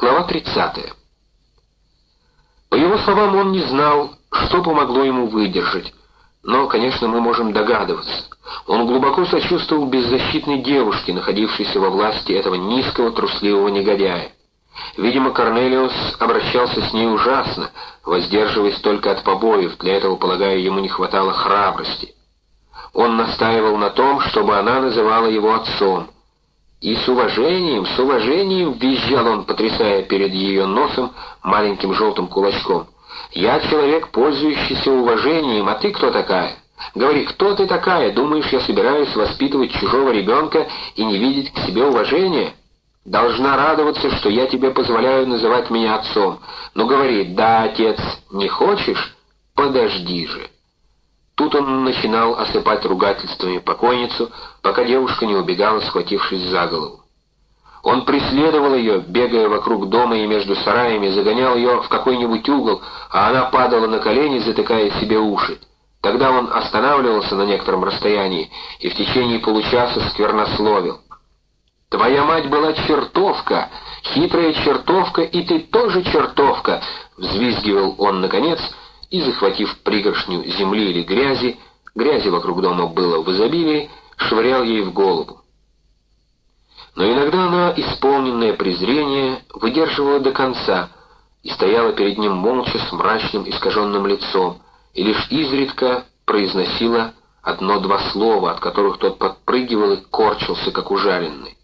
Глава 30. По его словам, он не знал, что помогло ему выдержать, но, конечно, мы можем догадываться. Он глубоко сочувствовал беззащитной девушке, находившейся во власти этого низкого трусливого негодяя. Видимо, Корнелиус обращался с ней ужасно, воздерживаясь только от побоев, для этого, полагаю, ему не хватало храбрости. Он настаивал на том, чтобы она называла его отцом. И с уважением, с уважением визжал он, потрясая перед ее носом маленьким желтым кулачком. «Я человек, пользующийся уважением, а ты кто такая?» Говори, кто ты такая? Думаешь, я собираюсь воспитывать чужого ребенка и не видеть к себе уважения? Должна радоваться, что я тебе позволяю называть меня отцом. Но говори, да, отец, не хочешь? Подожди же. Тут он начинал осыпать ругательствами покойницу, пока девушка не убегала, схватившись за голову. Он преследовал ее, бегая вокруг дома и между сараями, загонял ее в какой-нибудь угол, а она падала на колени, затыкая себе уши. Тогда он останавливался на некотором расстоянии и в течение получаса сквернословил. «Твоя мать была чертовка, хитрая чертовка, и ты тоже чертовка!» Взвизгивал он наконец, и, захватив пригоршню земли или грязи, грязи вокруг дома было в изобилии, швырял ей в голову. Но иногда она, исполненная презрения, выдерживала до конца и стояла перед ним молча с мрачным искаженным лицом, и лишь изредка произносила одно-два слова, от которых тот подпрыгивал и корчился, как ужаленный.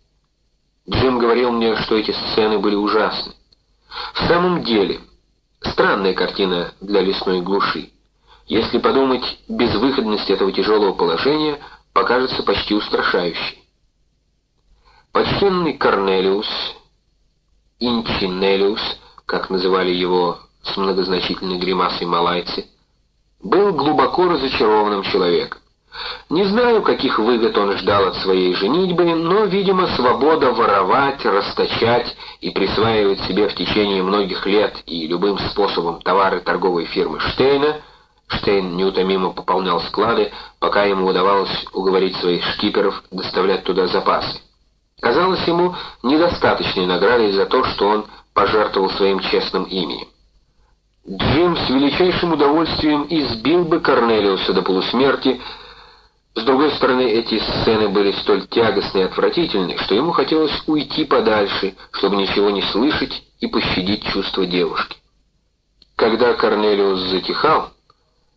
Джим говорил мне, что эти сцены были ужасны. В самом деле, странная картина для лесной глуши. Если подумать, безвыходность этого тяжелого положения покажется почти устрашающей. Почтенный Корнелиус, Инчинелиус, как называли его с многозначительной гримасой малайцы, был глубоко разочарованным человеком. Не знаю, каких выгод он ждал от своей женитьбы, но, видимо, свобода воровать, расточать и присваивать себе в течение многих лет и любым способом товары торговой фирмы Штейна, Штейн неутомимо пополнял склады, пока ему удавалось уговорить своих шкиперов доставлять туда запасы. Казалось ему недостаточной наградой за то, что он пожертвовал своим честным именем. Джим с величайшим удовольствием избил бы Корнелиуса до полусмерти, с другой стороны, эти сцены были столь тягостны и отвратительны, что ему хотелось уйти подальше, чтобы ничего не слышать и пощадить чувства девушки. Когда Корнелиус затихал,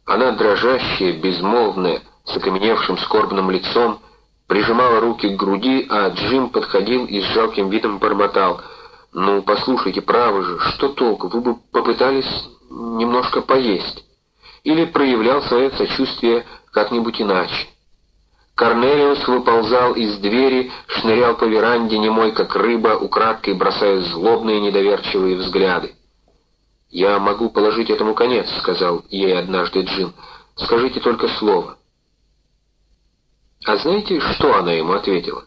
она, дрожащая, безмолвная, с окаменевшим скорбным лицом, прижимала руки к груди, а Джим подходил и с жалким видом бормотал. «Ну, послушайте, право же, что толку? Вы бы попытались немножко поесть». Или проявлял свое сочувствие как-нибудь иначе. Корнелиус выползал из двери, шнырял по веранде, немой как рыба, украдкой бросая злобные недоверчивые взгляды. «Я могу положить этому конец», — сказал ей однажды Джим. «Скажите только слово». А знаете, что она ему ответила?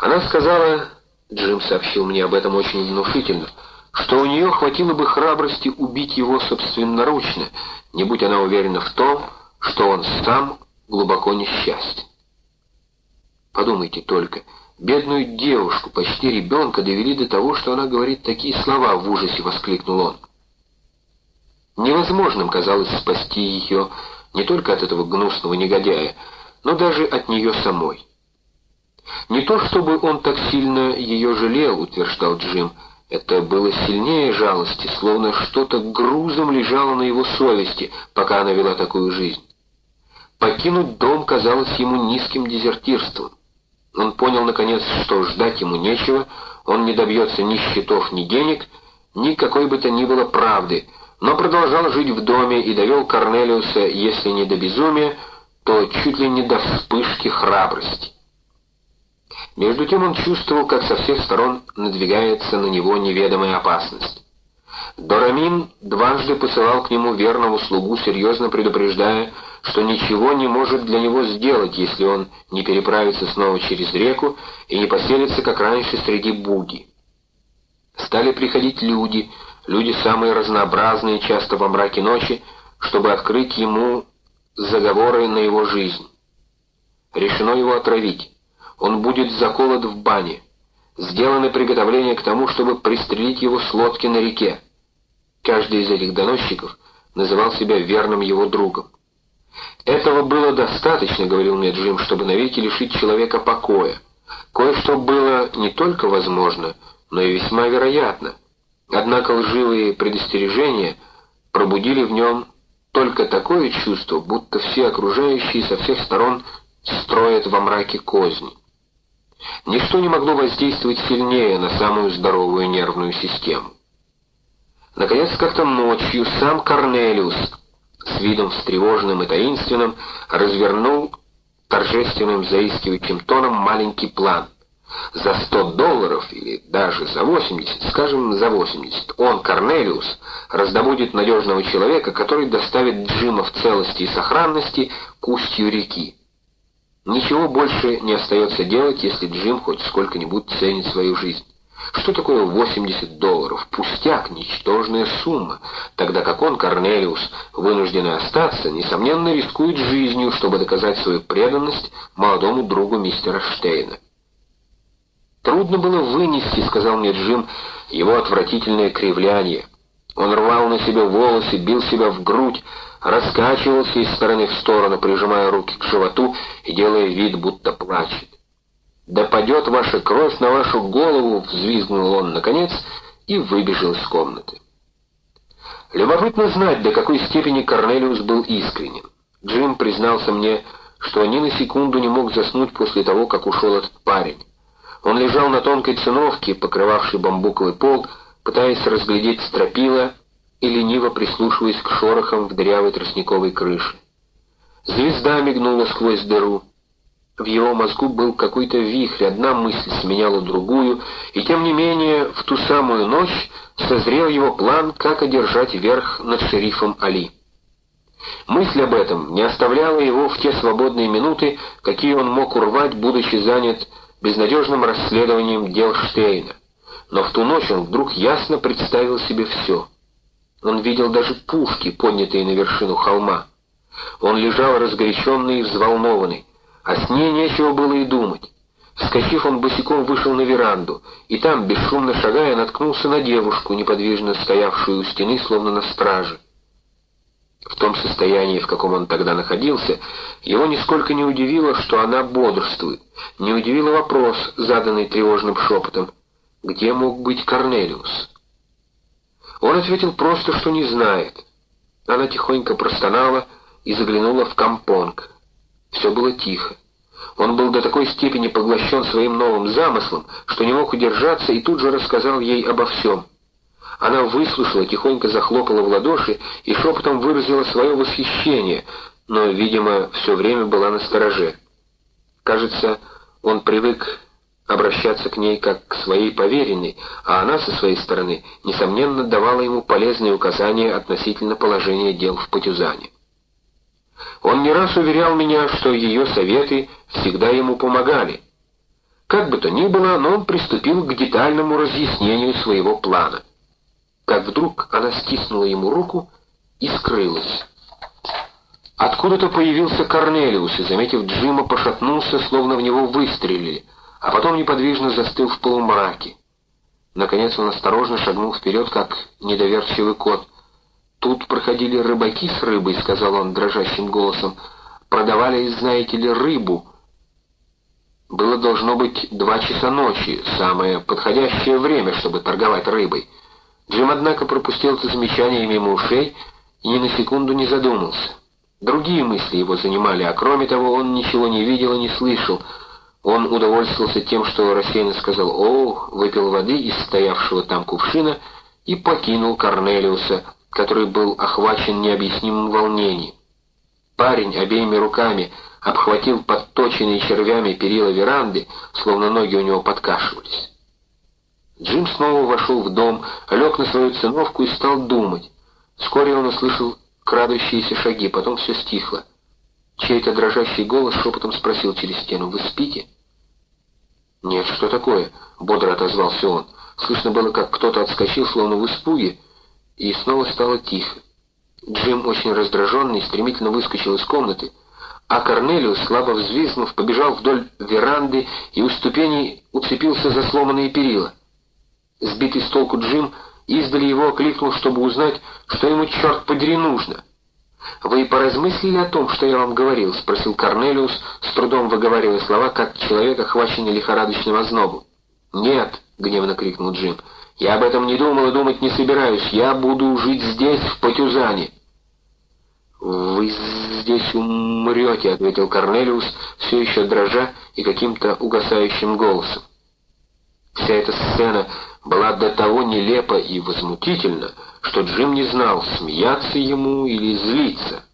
Она сказала, Джим сообщил мне об этом очень внушительно, что у нее хватило бы храбрости убить его собственноручно, не будь она уверена в том, что он сам глубоко несчастен. Подумайте только, бедную девушку, почти ребенка, довели до того, что она говорит такие слова, в ужасе воскликнул он. Невозможным казалось спасти ее не только от этого гнусного негодяя, но даже от нее самой. Не то чтобы он так сильно ее жалел, утверждал Джим, это было сильнее жалости, словно что-то грузом лежало на его совести, пока она вела такую жизнь. Покинуть дом казалось ему низким дезертирством. Он понял, наконец, что ждать ему нечего, он не добьется ни счетов, ни денег, ни какой бы то ни было правды, но продолжал жить в доме и довел Корнелиуса, если не до безумия, то чуть ли не до вспышки храбрости. Между тем он чувствовал, как со всех сторон надвигается на него неведомая опасность. Дорамин дважды посылал к нему верного слугу, серьезно предупреждая, что ничего не может для него сделать, если он не переправится снова через реку и не поселится, как раньше, среди буги. Стали приходить люди, люди самые разнообразные, часто во мраке ночи, чтобы открыть ему заговоры на его жизнь. Решено его отравить. Он будет заколот в бане. сделаны приготовления к тому, чтобы пристрелить его с лодки на реке. Каждый из этих доносчиков называл себя верным его другом. «Этого было достаточно, — говорил мне Джим, — чтобы навеки лишить человека покоя. Кое-что было не только возможно, но и весьма вероятно. Однако лживые предостережения пробудили в нем только такое чувство, будто все окружающие со всех сторон строят во мраке козни. Ничто не могло воздействовать сильнее на самую здоровую нервную систему. Наконец, как-то ночью сам Корнелиус с видом встревоженным и таинственным развернул торжественным заискивающим тоном маленький план. За 100 долларов или даже за 80, скажем, за 80, он, Корнелиус, раздобудет надежного человека, который доставит Джима в целости и сохранности к устью реки. Ничего больше не остается делать, если Джим хоть сколько-нибудь ценит свою жизнь. Что такое 80 долларов? Пустяк, ничтожная сумма, тогда как он, Корнелиус, вынужденный остаться, несомненно рискует жизнью, чтобы доказать свою преданность молодому другу мистера Штейна. Трудно было вынести, сказал мне Джим, его отвратительное кривляние. Он рвал на себе волосы, бил себя в грудь, раскачивался из стороны в сторону, прижимая руки к животу и делая вид, будто плачет. «Да падет ваша кровь на вашу голову!» — взвизгнул он наконец и выбежал из комнаты. Любопытно знать, до какой степени Корнелиус был искренен. Джим признался мне, что ни на секунду не мог заснуть после того, как ушел этот парень. Он лежал на тонкой циновке, покрывавшей бамбуковый пол, пытаясь разглядеть стропила и лениво прислушиваясь к шорохам в дырявой тростниковой крыше. Звезда мигнула сквозь дыру. В его мозгу был какой-то вихрь, одна мысль сменяла другую, и тем не менее в ту самую ночь созрел его план, как одержать верх над шерифом Али. Мысль об этом не оставляла его в те свободные минуты, какие он мог урвать, будучи занят безнадежным расследованием дел Штейна. Но в ту ночь он вдруг ясно представил себе все — он видел даже пушки, поднятые на вершину холма. Он лежал разгоряченный и взволнованный, а с ней нечего было и думать. Вскочив, он босиком вышел на веранду, и там, бесшумно шагая, наткнулся на девушку, неподвижно стоявшую у стены, словно на страже. В том состоянии, в каком он тогда находился, его нисколько не удивило, что она бодрствует, не удивило вопрос, заданный тревожным шепотом, где мог быть Корнелиус. Он ответил просто, что не знает. Она тихонько простонала и заглянула в компонг. Все было тихо. Он был до такой степени поглощен своим новым замыслом, что не мог удержаться и тут же рассказал ей обо всем. Она выслушала, тихонько захлопала в ладоши и шепотом выразила свое восхищение, но, видимо, все время была на стороже. Кажется, он привык обращаться к ней как к своей поверенной, а она со своей стороны, несомненно, давала ему полезные указания относительно положения дел в Патюзане. Он не раз уверял меня, что ее советы всегда ему помогали. Как бы то ни было, но он приступил к детальному разъяснению своего плана. Как вдруг она стиснула ему руку и скрылась. Откуда-то появился Корнелиус и, заметив Джима, пошатнулся, словно в него выстрелили — а потом неподвижно застыл в полумраке. Наконец он осторожно шагнул вперед, как недоверчивый кот. «Тут проходили рыбаки с рыбой», — сказал он дрожащим голосом. «Продавали, знаете ли, рыбу». Было должно быть два часа ночи, самое подходящее время, чтобы торговать рыбой. Джим, однако, пропустил это замечание мимо ушей и ни на секунду не задумался. Другие мысли его занимали, а кроме того он ничего не видел и не слышал — он удовольствовался тем, что рассеянно сказал «О», выпил воды из стоявшего там кувшина и покинул Корнелиуса, который был охвачен необъяснимым волнением. Парень обеими руками обхватил подточенные червями перила веранды, словно ноги у него подкашивались. Джим снова вошел в дом, лег на свою циновку и стал думать. Вскоре он услышал крадущиеся шаги, потом все стихло. Чей-то дрожащий голос шепотом спросил через стену «Вы спите?» «Нет, что такое?» — бодро отозвался он. Слышно было, как кто-то отскочил, словно в испуге, и снова стало тихо. Джим, очень раздраженный, стремительно выскочил из комнаты, а Корнелиус, слабо взвизгнув, побежал вдоль веранды и у ступеней уцепился за сломанные перила. Сбитый с толку Джим издали его окликнул, чтобы узнать, что ему, черт подери, нужно. «Вы поразмыслили о том, что я вам говорил?» — спросил Корнелиус, с трудом выговаривая слова, как человек, охваченный лихорадочным ознобом. «Нет!» — гневно крикнул Джим. «Я об этом не думал и думать не собираюсь. Я буду жить здесь, в Патюзане». «Вы здесь умрете», — ответил Корнелиус, все еще дрожа и каким-то угасающим голосом. Вся эта сцена была до того нелепа и возмутительна, что Джим не знал, смеяться ему или злиться.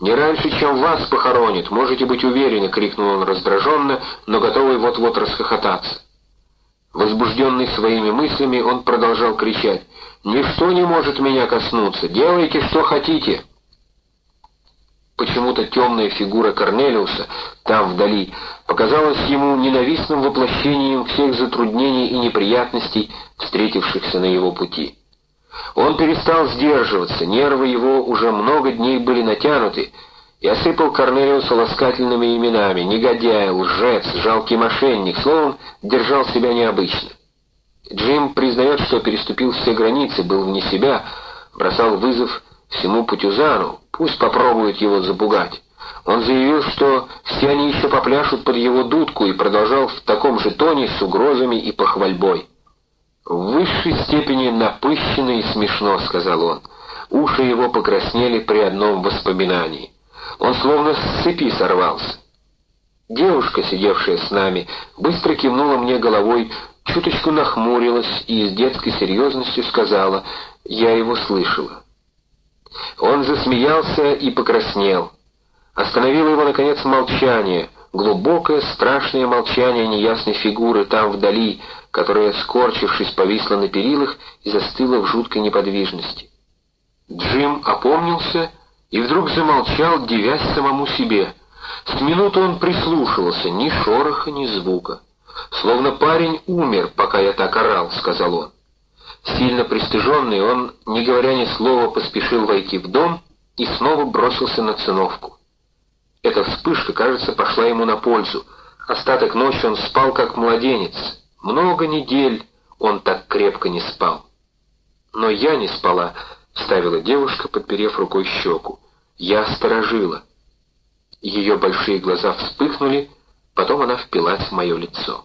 «Не раньше, чем вас похоронят, можете быть уверены», — крикнул он раздраженно, но готовый вот-вот расхохотаться. Возбужденный своими мыслями, он продолжал кричать. «Ничто не может меня коснуться! Делайте, что хотите!» Почему-то темная фигура Корнелиуса, там вдали, показалась ему ненавистным воплощением всех затруднений и неприятностей, встретившихся на его пути. Он перестал сдерживаться, нервы его уже много дней были натянуты, и осыпал Корнелиуса ласкательными именами, негодяй, лжец, жалкий мошенник, словом, держал себя необычно. Джим признает, что переступил все границы, был вне себя, бросал вызов всему Путюзану, пусть попробует его запугать. Он заявил, что все они еще попляшут под его дудку и продолжал в таком же тоне с угрозами и похвальбой. «В высшей степени напыщенно и смешно», — сказал он. Уши его покраснели при одном воспоминании. Он словно с цепи сорвался. Девушка, сидевшая с нами, быстро кивнула мне головой, чуточку нахмурилась и с детской серьезностью сказала «Я его слышала». Он засмеялся и покраснел. Остановило его, наконец, молчание, глубокое, страшное молчание неясной фигуры там вдали, которая, скорчившись, повисла на перилах и застыла в жуткой неподвижности. Джим опомнился и вдруг замолчал, дивясь самому себе. С минуту он прислушивался, ни шороха, ни звука. «Словно парень умер, пока я так орал», — сказал он. Сильно пристыженный, он, не говоря ни слова, поспешил войти в дом и снова бросился на циновку. Эта вспышка, кажется, пошла ему на пользу. Остаток ночи он спал, как младенец. Много недель он так крепко не спал. Но я не спала, — вставила девушка, подперев рукой щеку. Я сторожила. Ее большие глаза вспыхнули, потом она впилась в мое лицо.